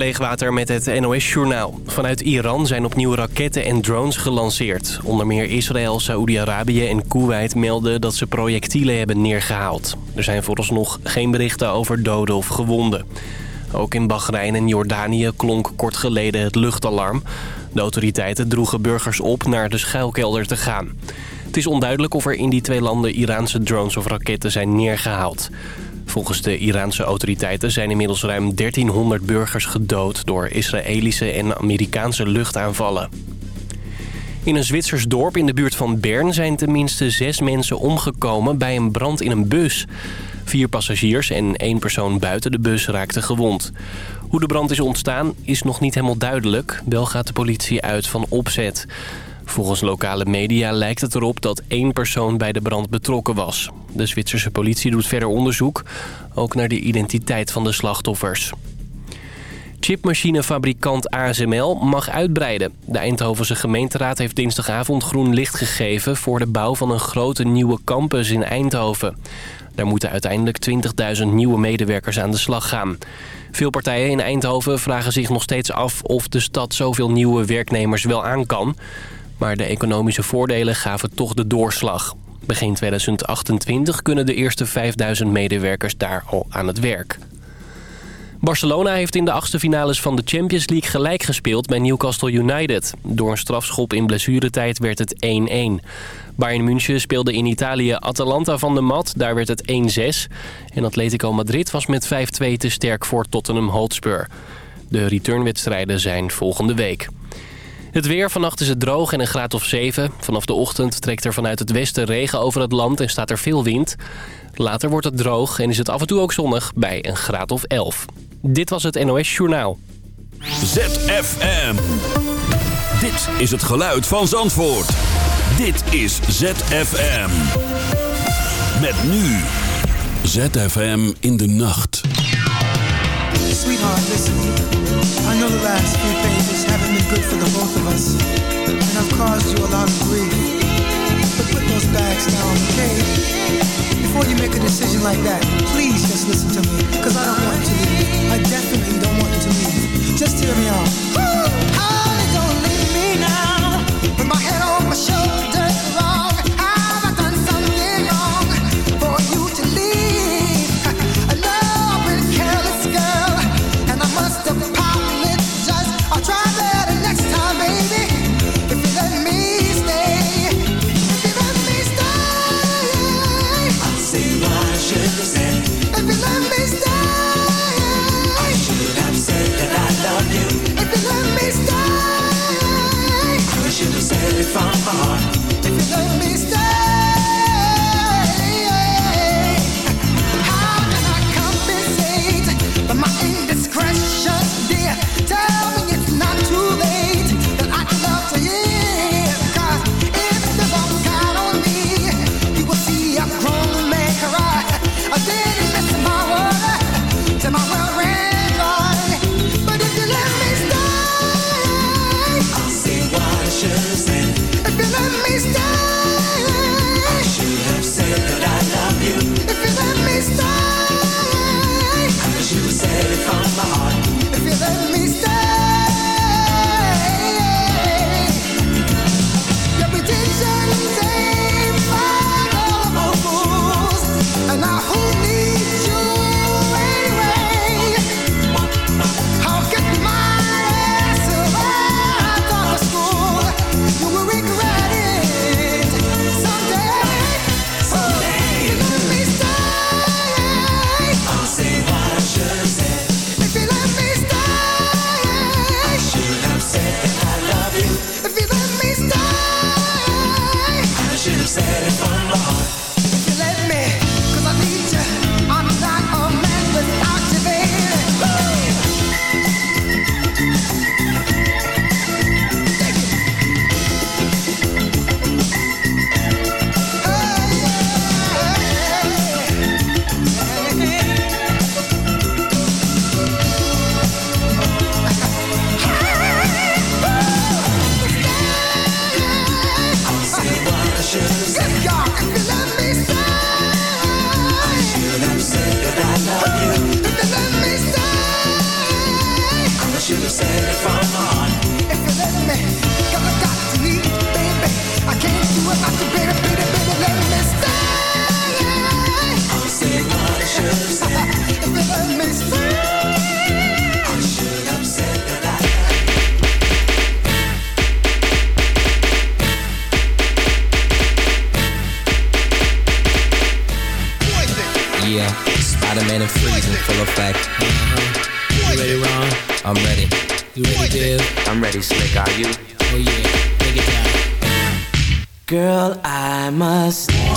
Leegwater met het NOS-journaal. Vanuit Iran zijn opnieuw raketten en drones gelanceerd. Onder meer Israël, Saoedi-Arabië en Kuwait melden dat ze projectielen hebben neergehaald. Er zijn vooralsnog geen berichten over doden of gewonden. Ook in Bahrein en Jordanië klonk kort geleden het luchtalarm. De autoriteiten droegen burgers op naar de schuilkelder te gaan. Het is onduidelijk of er in die twee landen Iraanse drones of raketten zijn neergehaald. Volgens de Iraanse autoriteiten zijn inmiddels ruim 1300 burgers gedood... door Israëlische en Amerikaanse luchtaanvallen. In een Zwitsers dorp in de buurt van Bern zijn tenminste zes mensen omgekomen bij een brand in een bus. Vier passagiers en één persoon buiten de bus raakten gewond. Hoe de brand is ontstaan is nog niet helemaal duidelijk. Wel gaat de politie uit van opzet. Volgens lokale media lijkt het erop dat één persoon bij de brand betrokken was. De Zwitserse politie doet verder onderzoek, ook naar de identiteit van de slachtoffers. Chipmachinefabrikant ASML mag uitbreiden. De Eindhovense gemeenteraad heeft dinsdagavond groen licht gegeven... voor de bouw van een grote nieuwe campus in Eindhoven. Daar moeten uiteindelijk 20.000 nieuwe medewerkers aan de slag gaan. Veel partijen in Eindhoven vragen zich nog steeds af... of de stad zoveel nieuwe werknemers wel aan kan... Maar de economische voordelen gaven toch de doorslag. Begin 2028 kunnen de eerste 5000 medewerkers daar al aan het werk. Barcelona heeft in de achtste finales van de Champions League gelijk gespeeld bij Newcastle United. Door een strafschop in blessuretijd werd het 1-1. Bayern München speelde in Italië Atalanta van de mat, daar werd het 1-6. En Atletico Madrid was met 5-2 te sterk voor Tottenham Hotspur. De returnwedstrijden zijn volgende week. Het weer, vannacht is het droog en een graad of 7. Vanaf de ochtend trekt er vanuit het westen regen over het land en staat er veel wind. Later wordt het droog en is het af en toe ook zonnig bij een graad of 11. Dit was het NOS Journaal. ZFM. Dit is het geluid van Zandvoort. Dit is ZFM. Met nu. ZFM in de nacht. Sweetheart, listen. I know the last few been good for the both of us. And I've caused you a lot of grief. But put those bags down, okay? Before you make a decision like that, please just listen to me. Cause I don't want to leave. I definitely don't want you to leave. Just hear me out. Honey, don't leave me now. With my head on my shoulder.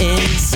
inside.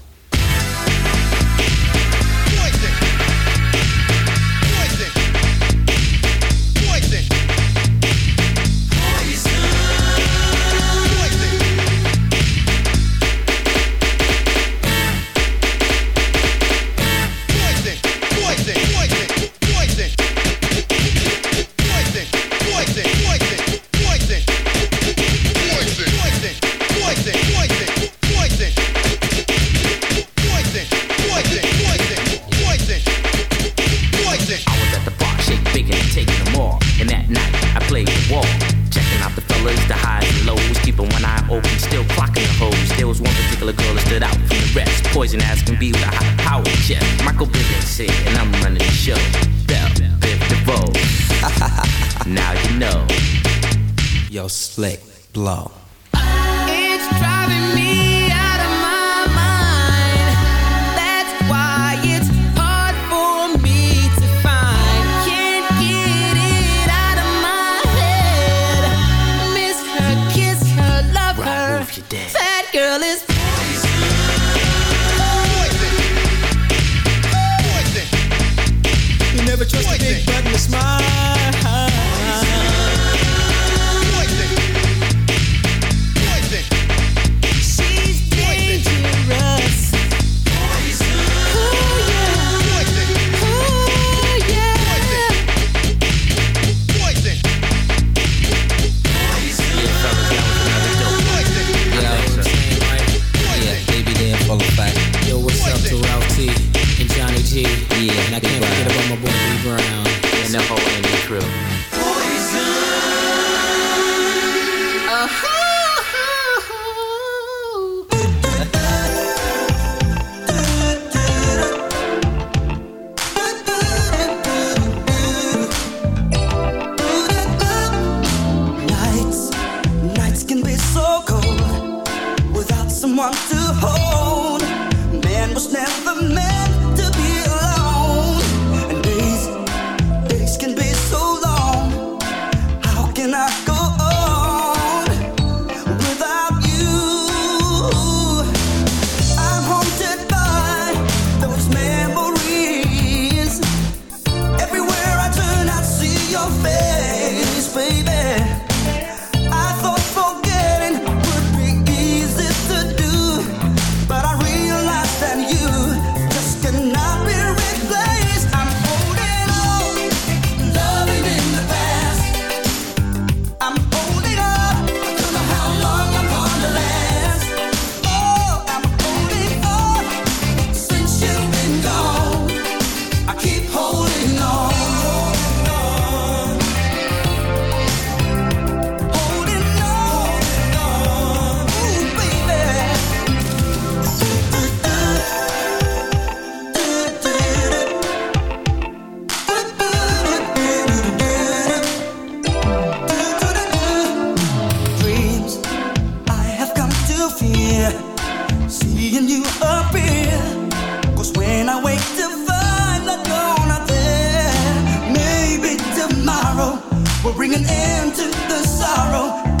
I'm standing outside in the rain.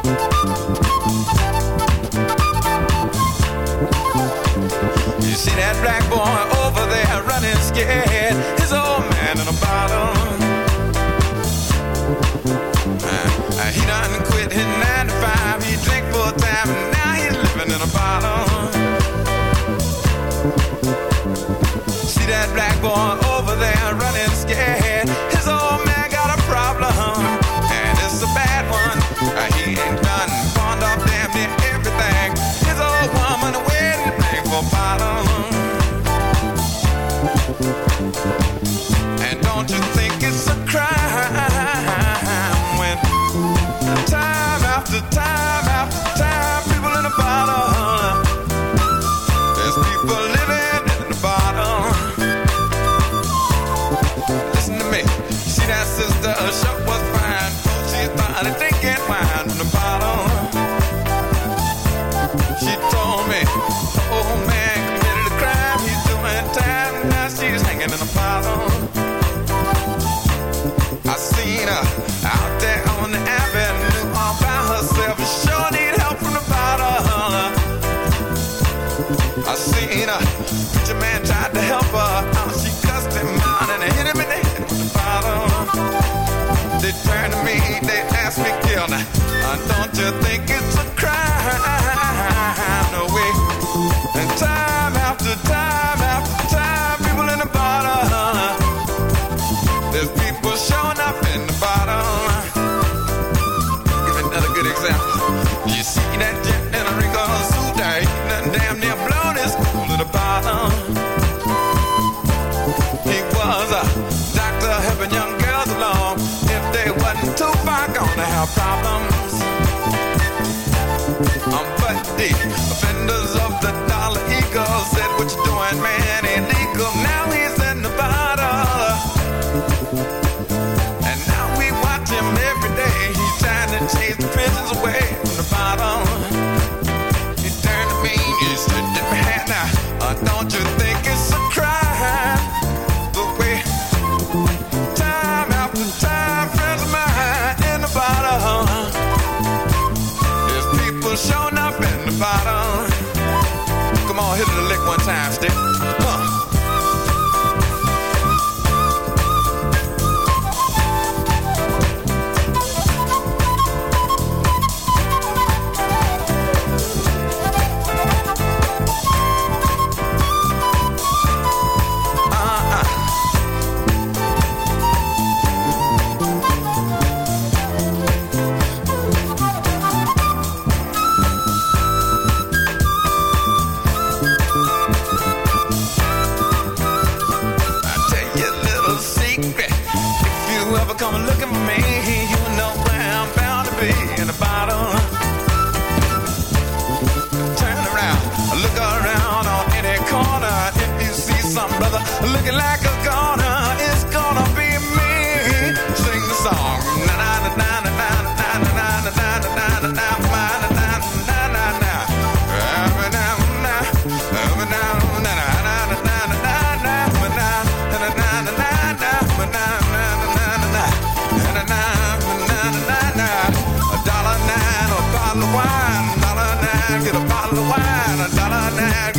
our problems. I'm but the offenders of the dollar eagle said, what you doing, man, ain't legal. Now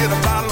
get a bottle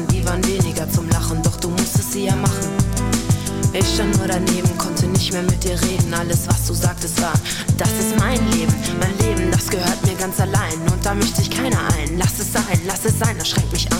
Sachen, die waren weniger zum Lachen. Doch du musstest sie ja machen. Ich stand nur daneben, konnte nicht mehr mit dir reden. Alles, was du sagtest, war, das ist mein Leben. Mein Leben, das gehört mir ganz allein. Und da mischt sich keiner ein. Lass es sein, lass es sein, das schränkt mich ein.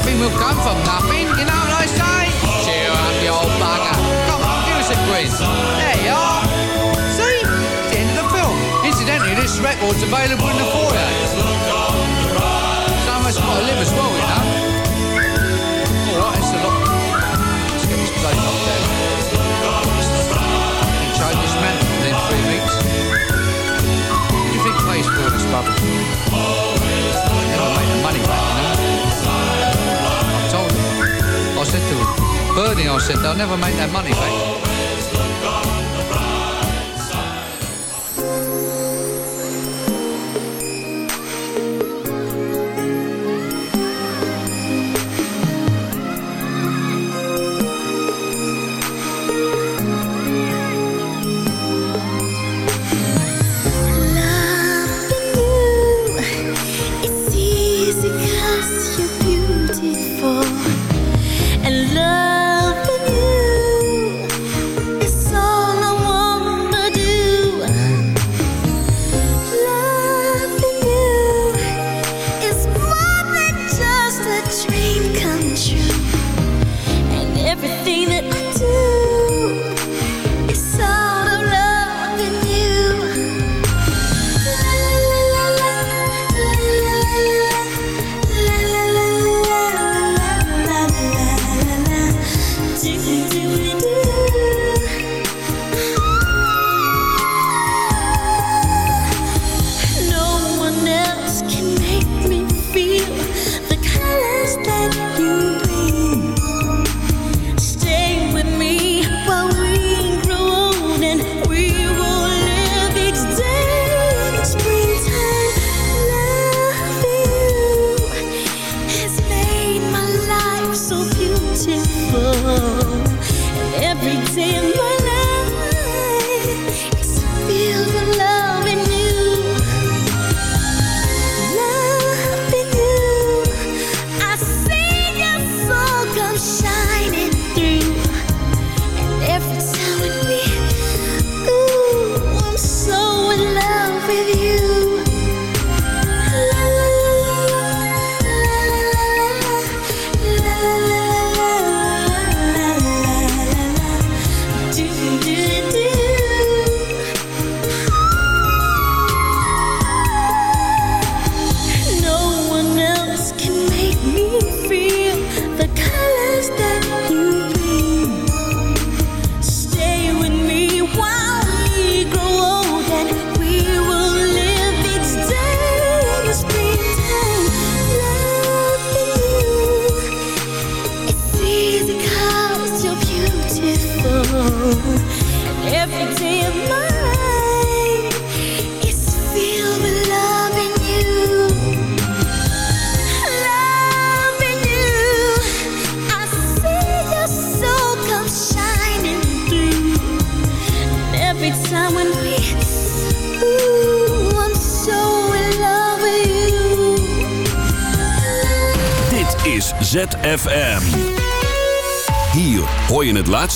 Nothing will come from nothing. You know what I say? Cheer up, you old bugger. Come on, give us a grin. There you are. See? The end of the film. Incidentally, this record's available in the foyer. Someone's got to live as well, you know. All right, it's a lot. Let's get this for this rubbish? I said to him, Bernie, I said, they'll never make that money back.